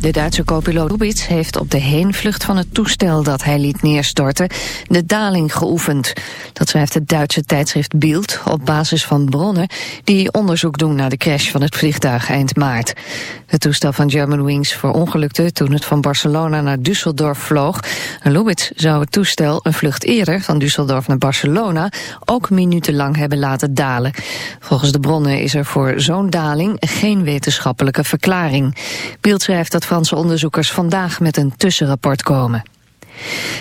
De Duitse co-piloot heeft op de heenvlucht van het toestel dat hij liet neerstorten de daling geoefend. Dat schrijft het Duitse tijdschrift Bild op basis van bronnen die onderzoek doen naar de crash van het vliegtuig eind maart. Het toestel van Germanwings verongelukte toen het van Barcelona naar Düsseldorf vloog. Lubitz zou het toestel een vlucht eerder van Düsseldorf naar Barcelona ook minutenlang hebben laten dalen. Volgens de bronnen is er voor zo'n daling geen wetenschappelijke verklaring. Beeld schrijft dat Franse onderzoekers vandaag met een tussenrapport komen.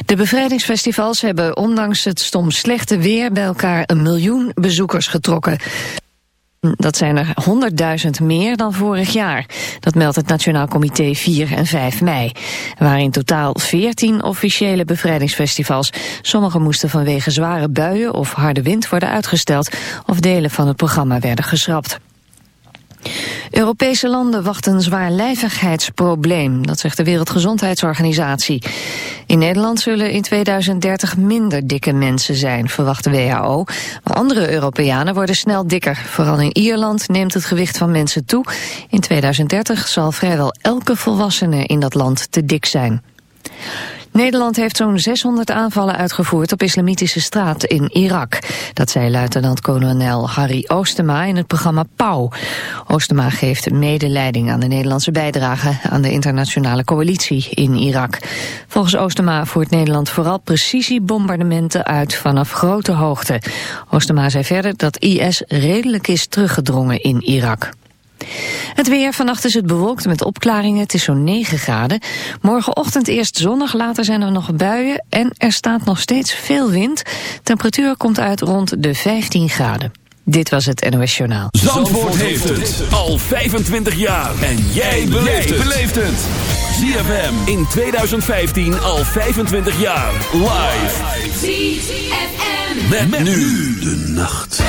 De bevrijdingsfestivals hebben ondanks het stom slechte weer bij elkaar een miljoen bezoekers getrokken. Dat zijn er 100.000 meer dan vorig jaar. Dat meldt het Nationaal Comité 4 en 5 mei. Er waren in totaal 14 officiële bevrijdingsfestivals. Sommige moesten vanwege zware buien of harde wind worden uitgesteld... of delen van het programma werden geschrapt. Europese landen wachten een zwaarlijvigheidsprobleem, dat zegt de Wereldgezondheidsorganisatie. In Nederland zullen in 2030 minder dikke mensen zijn, verwacht de WHO. Maar andere Europeanen worden snel dikker. Vooral in Ierland neemt het gewicht van mensen toe. In 2030 zal vrijwel elke volwassene in dat land te dik zijn. Nederland heeft zo'n 600 aanvallen uitgevoerd op islamitische straat in Irak. Dat zei luitenant-kolonel Harry Oostema in het programma Pauw. Oostema geeft medeleiding aan de Nederlandse bijdrage aan de internationale coalitie in Irak. Volgens Oostema voert Nederland vooral precisiebombardementen uit vanaf grote hoogte. Oostema zei verder dat IS redelijk is teruggedrongen in Irak. Het weer, vannacht is het bewolkt met opklaringen, het is zo'n 9 graden. Morgenochtend eerst zonnig, later zijn er nog buien en er staat nog steeds veel wind. Temperatuur komt uit rond de 15 graden. Dit was het NOS Journaal. Zandvoort, heeft het al 25 jaar. En jij beleeft het. ZFM in 2015 al 25 jaar. Live. ZFM. met nu de nacht.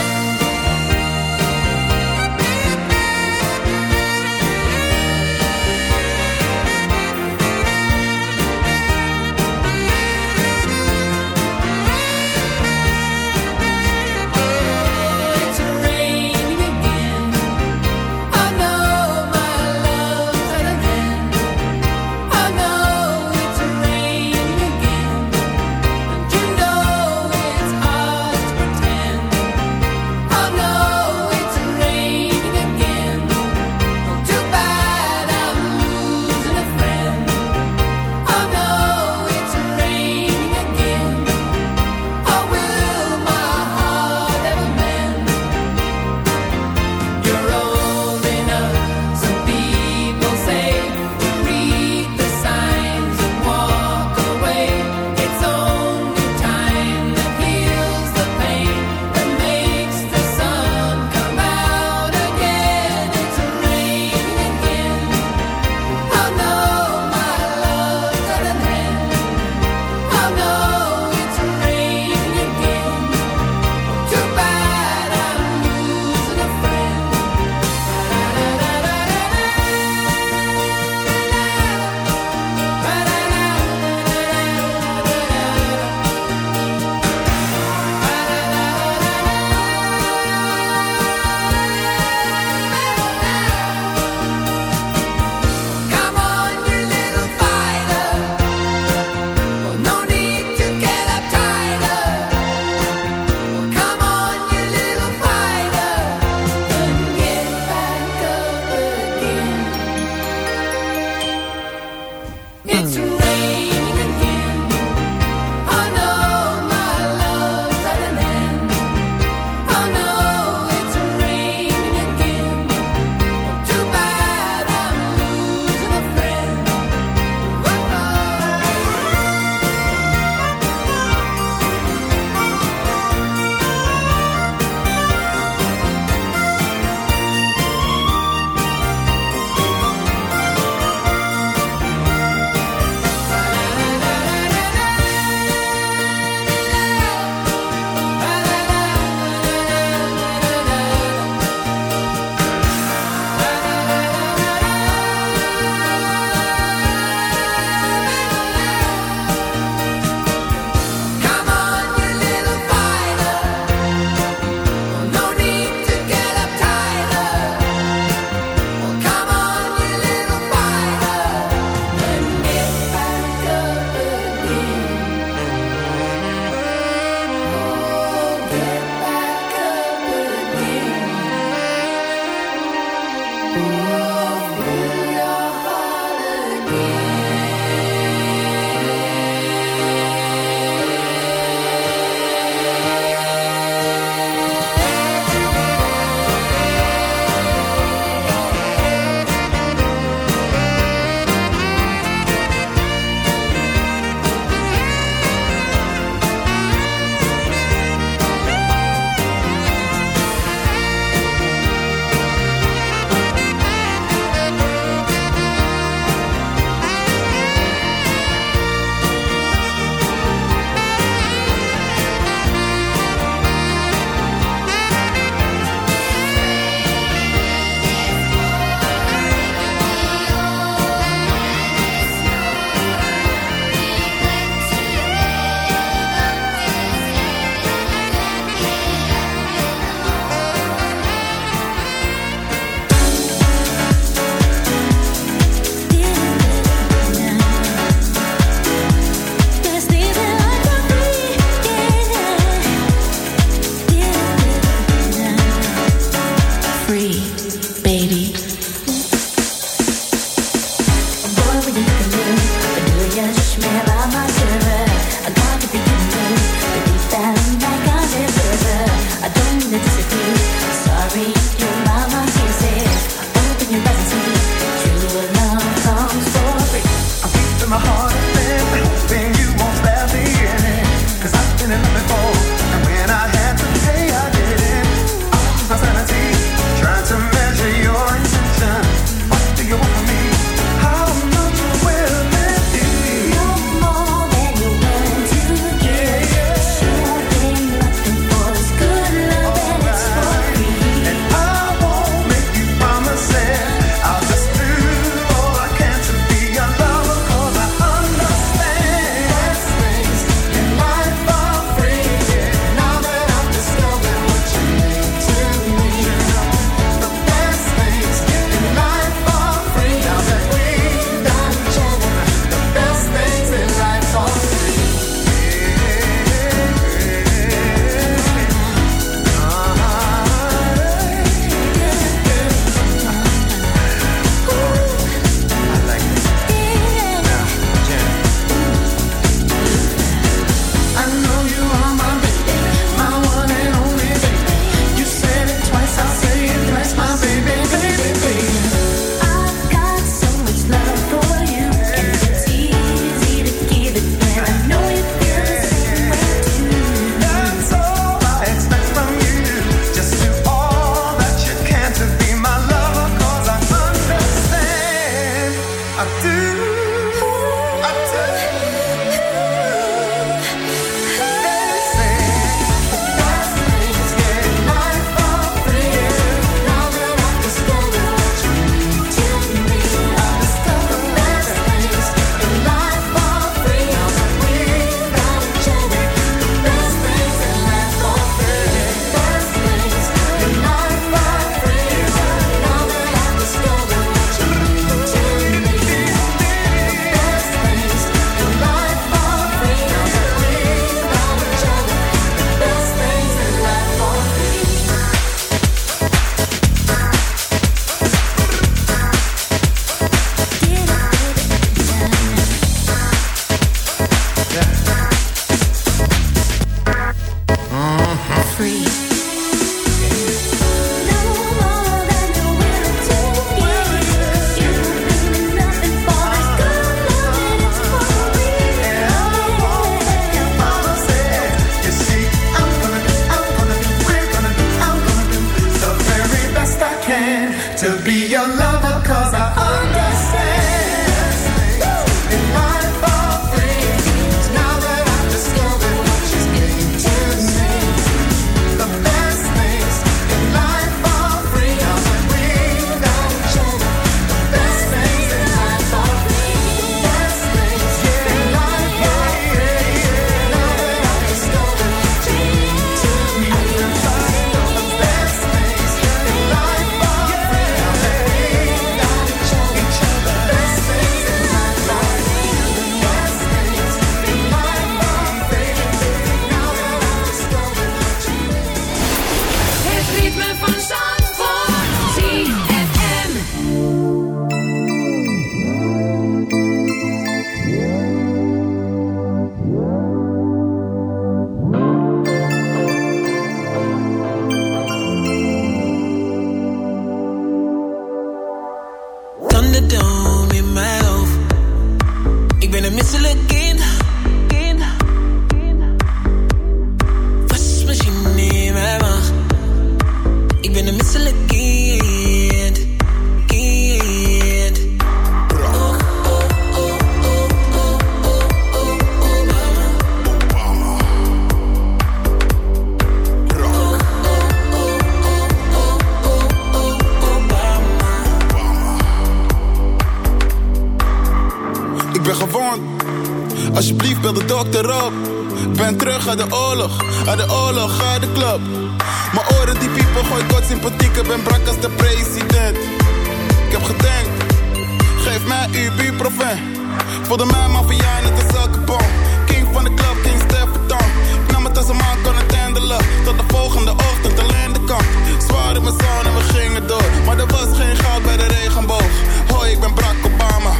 Voelde mij maffia net het zakkenboom. King van de club, King Stefan. Ik nam het als een man kon het handelen. Tot de volgende ochtend alleen de kant. Zwaar in mijn zon en we gingen door. Maar er was geen goud bij de regenboog. Hoi, ik ben Barack Obama.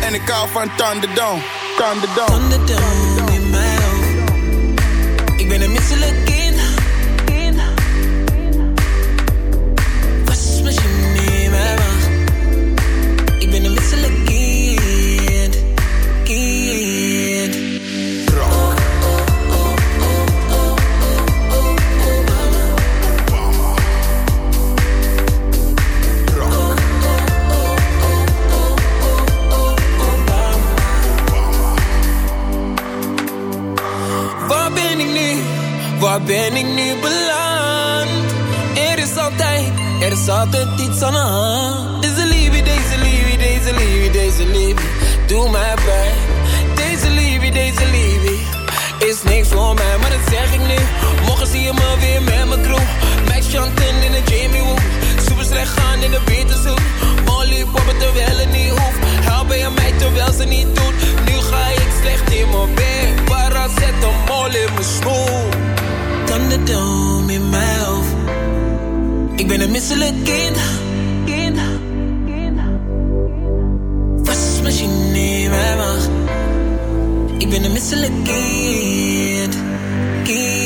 En ik hou van Thunderdome. Thunderdome. Thunderdome in mijn hoofd. Ik ben een misselijk altijd iets aan de hand. Deze liefie, deze liefie, deze liefie, deze liefie, doe mij pijn. Deze liefie, deze liefie, is niks voor mij, maar dat zeg ik nu. Morgen zie je me weer met mijn crew. Max Chanten in de Jamie Woo. Super slecht gaan in de Beatles Molly poppen terwijl het niet hoeft. Helpen je mij terwijl ze niet doet. Nu ga ik slecht in mijn bed. Waar zet een mol in mijn schoen. dom in mijn hoofd ik ben een misselijk kind. kind. Was je niet meer macht? Ik ben een misselijk kind. kind.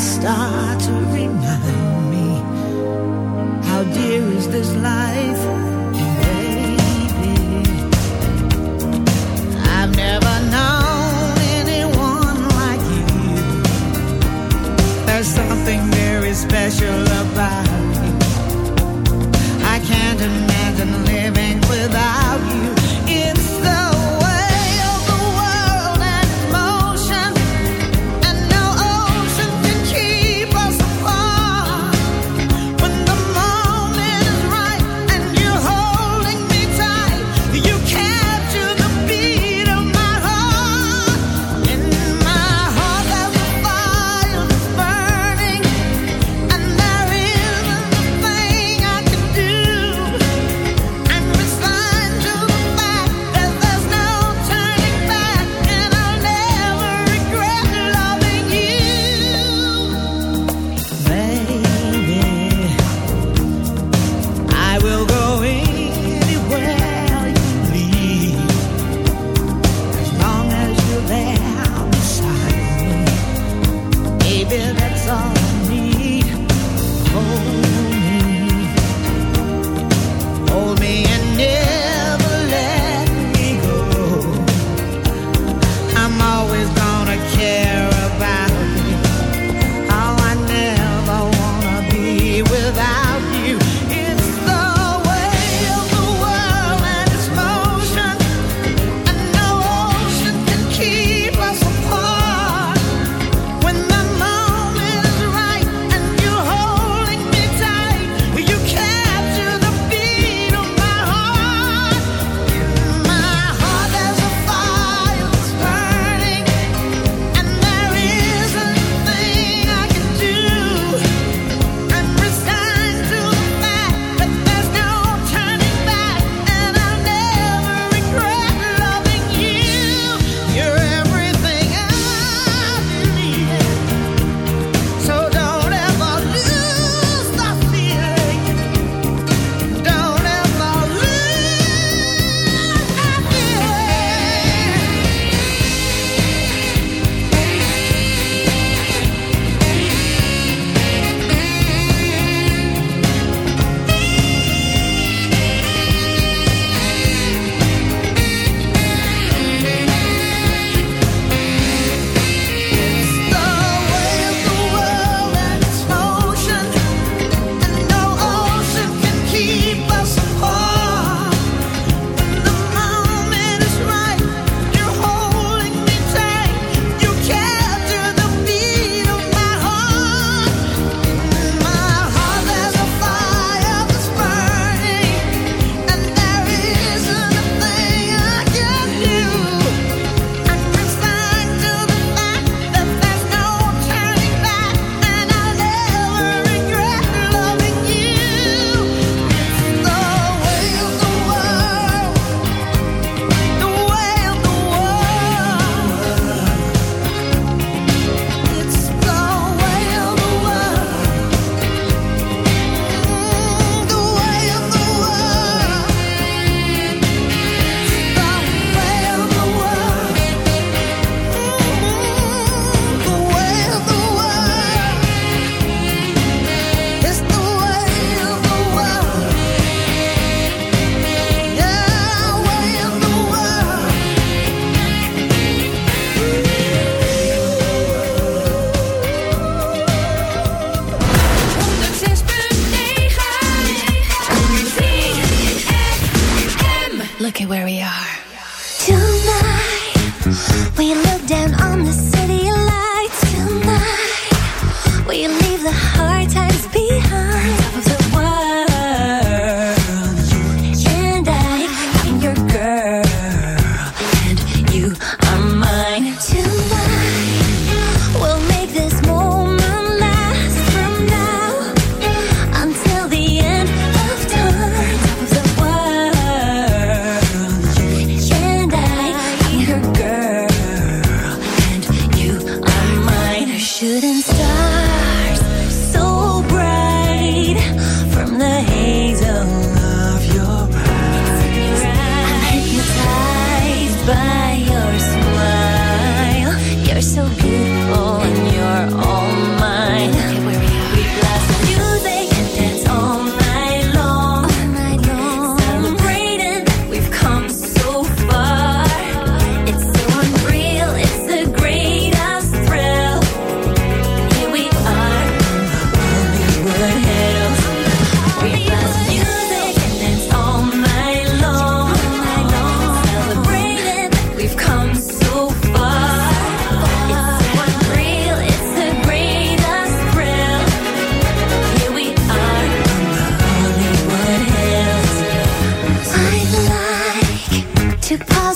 start to remind me how dear is this life.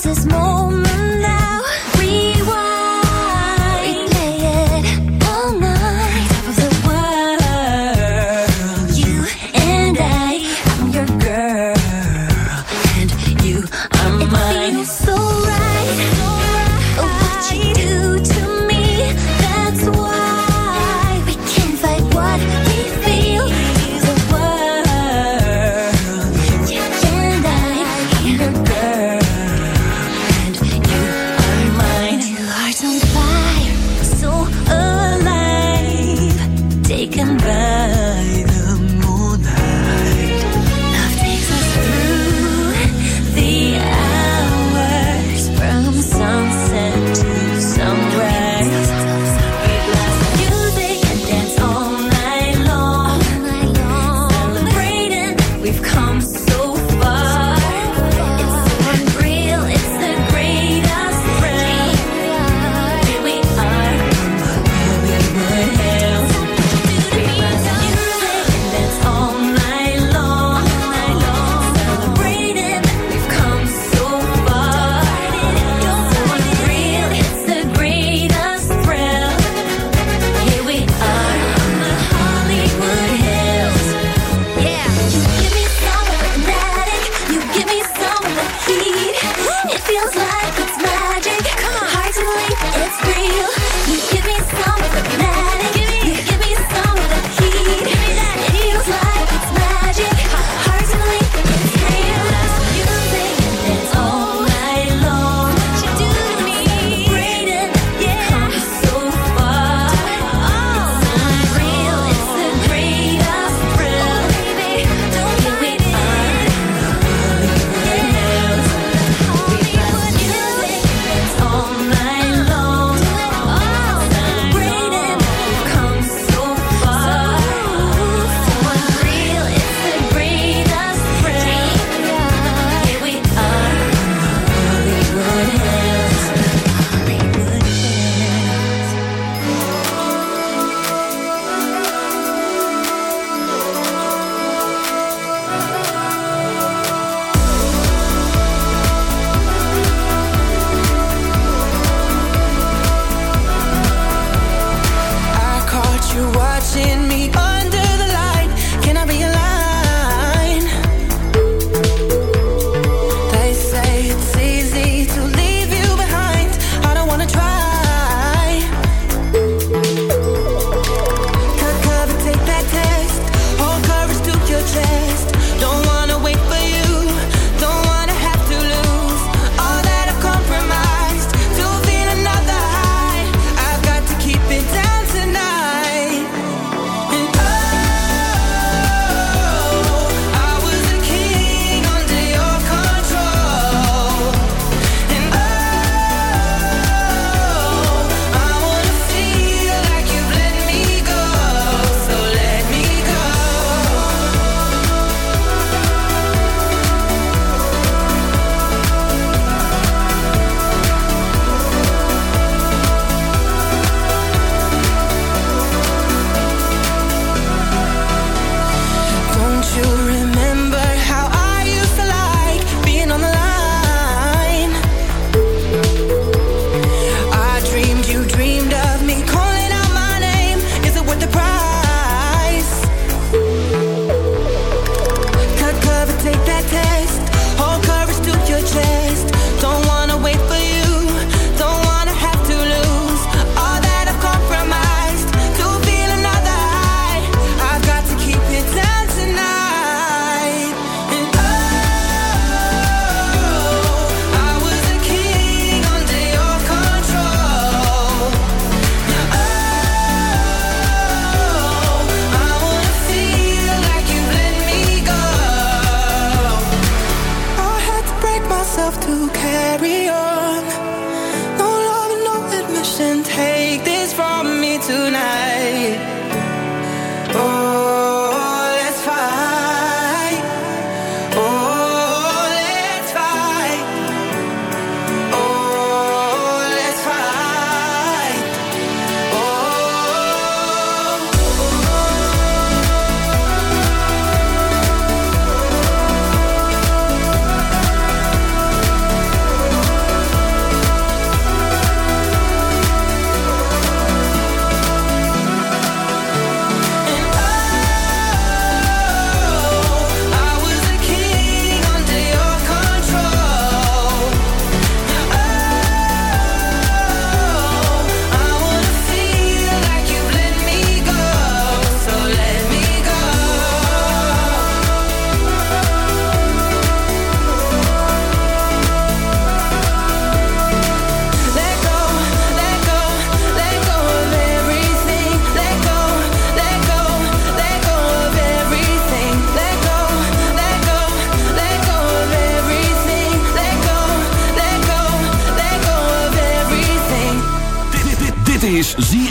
is more.